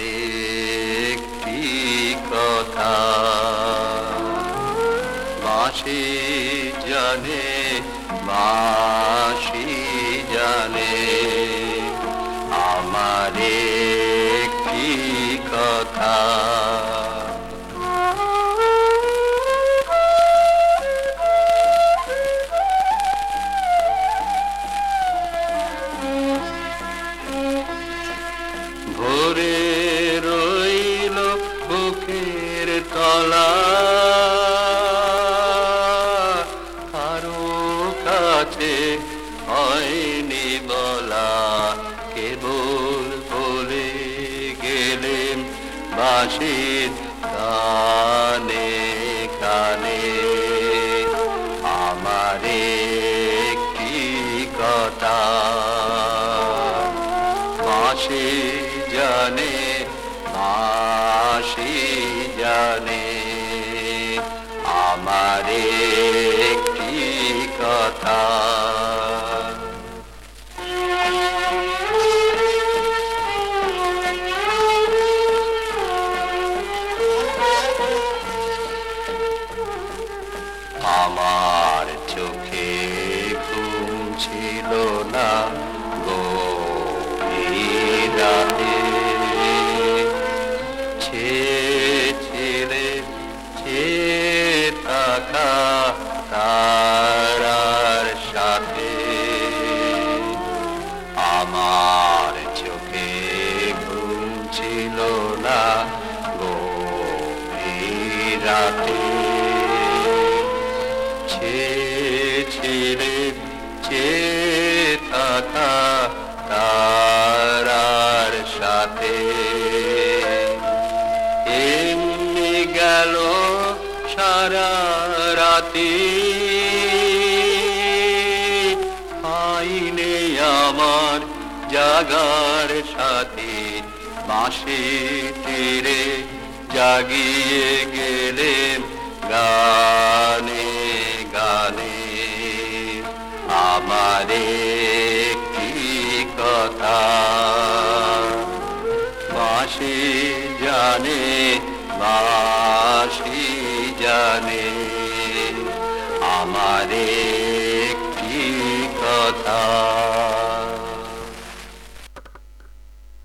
একটি কথা? মাসি জানে মাসি জানে আমারে একটি কথা? ভরে রইল বুকের তলা। কারও কাছে হয়নি বলা, কেবল বলে গেলেন বাসির কানে কানে আমার জানে মাসি জানে। আমার একটি কথা। আমার চোখে ঘুম ছিল না। তারার সাথে আমার চোখে ঘুম ছিল না গো রাতে। ছেড়ে চে থাকা রাতি আইনে আমার জাগার সাথে বাঁশি তীরে জাগিয়ে গেলেন গানে গানে। আমার কি কথা, বাঁশি জানে বাঁশি জানে।